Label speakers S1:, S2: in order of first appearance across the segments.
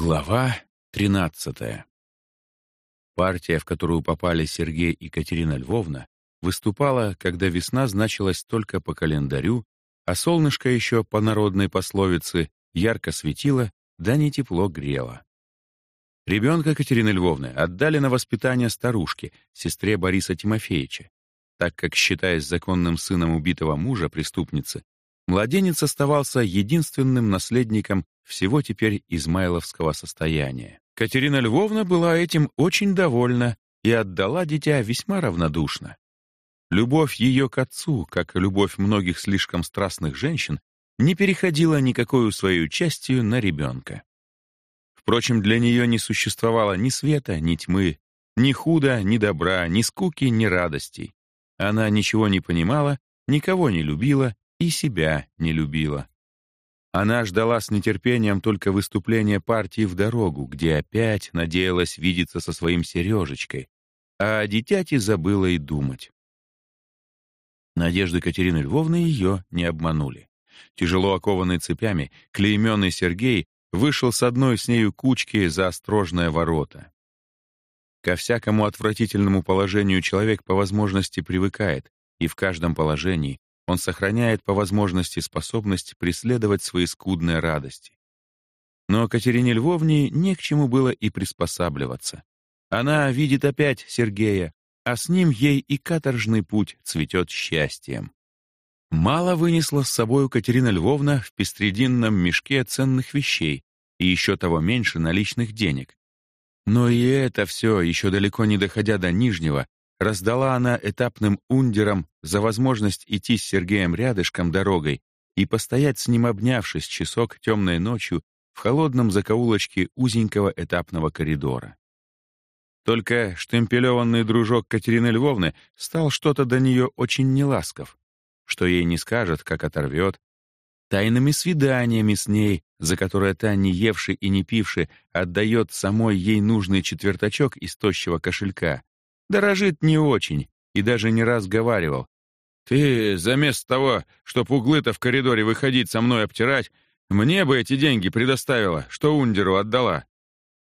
S1: Глава 13. Партия, в которую попали Сергей и Катерина Львовна, выступала, когда весна значилась только по календарю, а солнышко еще, по народной пословице, ярко светило, да не тепло грело. Ребенка Катерины Львовны отдали на воспитание старушке, сестре Бориса Тимофеевича, так как, считаясь законным сыном убитого мужа преступницы, младенец оставался единственным наследником всего теперь измайловского состояния. Катерина Львовна была этим очень довольна и отдала дитя весьма равнодушно. Любовь ее к отцу, как и любовь многих слишком страстных женщин, не переходила никакой своей частью на ребенка. Впрочем, для нее не существовало ни света, ни тьмы, ни худа, ни добра, ни скуки, ни радостей. Она ничего не понимала, никого не любила и себя не любила. Она ждала с нетерпением только выступления партии в дорогу, где опять надеялась видеться со своим Сережечкой, а о дитяти забыла и думать. Надежды Катерины Львовны ее не обманули. Тяжело окованный цепями, клейменный Сергей вышел с одной с нею кучки за острожное ворота. Ко всякому отвратительному положению человек по возможности привыкает, и в каждом положении он сохраняет по возможности способность преследовать свои скудные радости. Но Катерине Львовне не к чему было и приспосабливаться. Она видит опять Сергея, а с ним ей и каторжный путь цветет счастьем. Мало вынесла с собою Катерина Львовна в пестрединном мешке ценных вещей и еще того меньше наличных денег. Но и это все, еще далеко не доходя до Нижнего, раздала она этапным ундерам за возможность идти с Сергеем рядышком дорогой и постоять с ним обнявшись часок темной ночью в холодном закоулочке узенького этапного коридора. Только штемпелеванный дружок Катерины Львовны стал что-то до нее очень неласков, что ей не скажет, как оторвет, тайными свиданиями с ней, за которые та, не евши и не пивши, отдает самой ей нужный четвертачок из тощего кошелька, Дорожит не очень и даже не раз говаривал. «Ты, заместо того, чтоб углы-то в коридоре выходить со мной обтирать, мне бы эти деньги предоставила, что Ундеру отдала».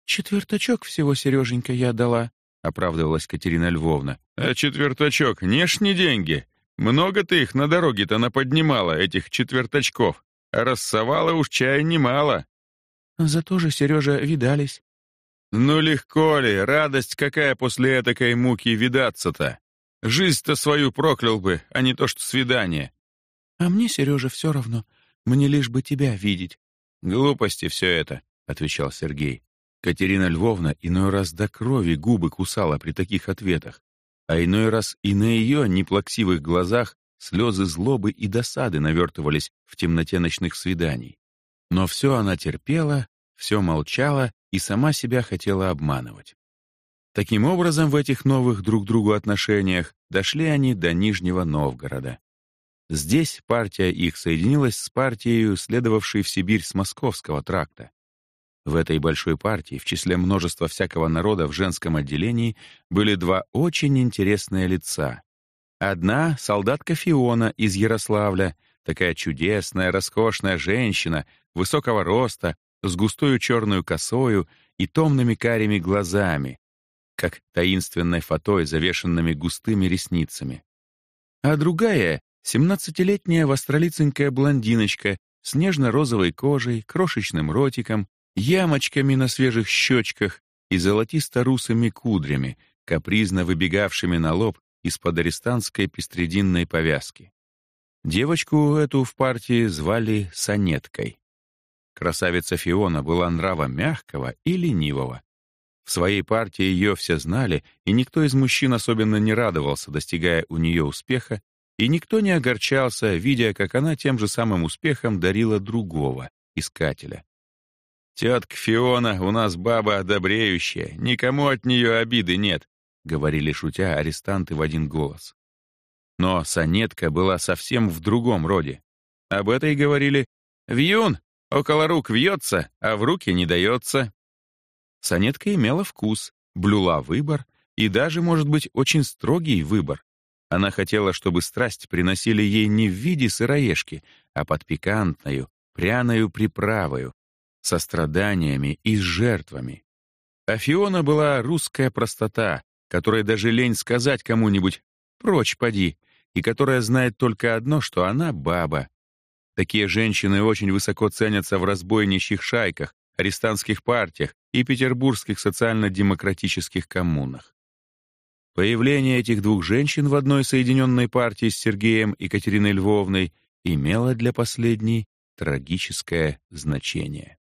S2: «Четвертачок всего, Сереженька, я отдала», — оправдывалась Катерина Львовна.
S1: «А четвертачок, не ж не деньги. Много ты их на дороге-то наподнимала, этих четвертачков. А рассовала уж чай немало».
S2: «Зато же, Сережа, видались.
S1: Ну легко ли, радость какая после этакой муки видаться-то? Жизнь-то свою проклял бы, а не то что свидание.
S2: А мне, Сережа, все равно. Мне лишь бы тебя видеть.
S1: Глупости все это, отвечал Сергей. Катерина Львовна иной раз до крови губы кусала при таких ответах, а иной раз и на ее неплаксивых глазах слезы злобы и досады навертывались в темноте ночных свиданий. Но все она терпела, все молчала и сама себя хотела обманывать. Таким образом, в этих новых друг другу отношениях дошли они до Нижнего Новгорода. Здесь партия их соединилась с партией, следовавшей в Сибирь с Московского тракта. В этой большой партии, в числе множества всякого народа в женском отделении, были два очень интересные лица. Одна — солдатка Фиона из Ярославля, такая чудесная, роскошная женщина, высокого роста, с густою черную косою и томными карими глазами, как таинственной фатой, завешенными густыми ресницами. А другая — семнадцатилетняя востролиценькая блондиночка с нежно-розовой кожей, крошечным ротиком, ямочками на свежих щечках и золотисто-русыми кудрями, капризно выбегавшими на лоб из-под арестантской пестрединной повязки. Девочку эту в партии звали Санеткой. Красавица Фиона была нрава мягкого и ленивого. В своей партии ее все знали, и никто из мужчин особенно не радовался, достигая у нее успеха, и никто не огорчался, видя, как она тем же самым успехом дарила другого, искателя. «Тетка Фиона у нас баба одобреющая, никому от нее обиды нет», — говорили шутя арестанты в один голос. Но сонетка была совсем в другом роде. Об этой говорили «Вьюн, Около рук вьется, а в руки не дается. Сонетка имела вкус, блюла выбор и даже, может быть, очень строгий выбор. Она хотела, чтобы страсть приносили ей не в виде сыроежки, а под пикантную, пряную приправою, со страданиями и с жертвами. А Фиона была русская простота, которой даже лень сказать кому-нибудь «прочь поди», и которая знает только одно, что она баба. Такие женщины очень высоко ценятся в разбойничьих шайках, арестантских партиях и петербургских социально-демократических коммунах. Появление этих двух женщин в одной соединенной партии с Сергеем и Катериной Львовной имело для последней трагическое значение.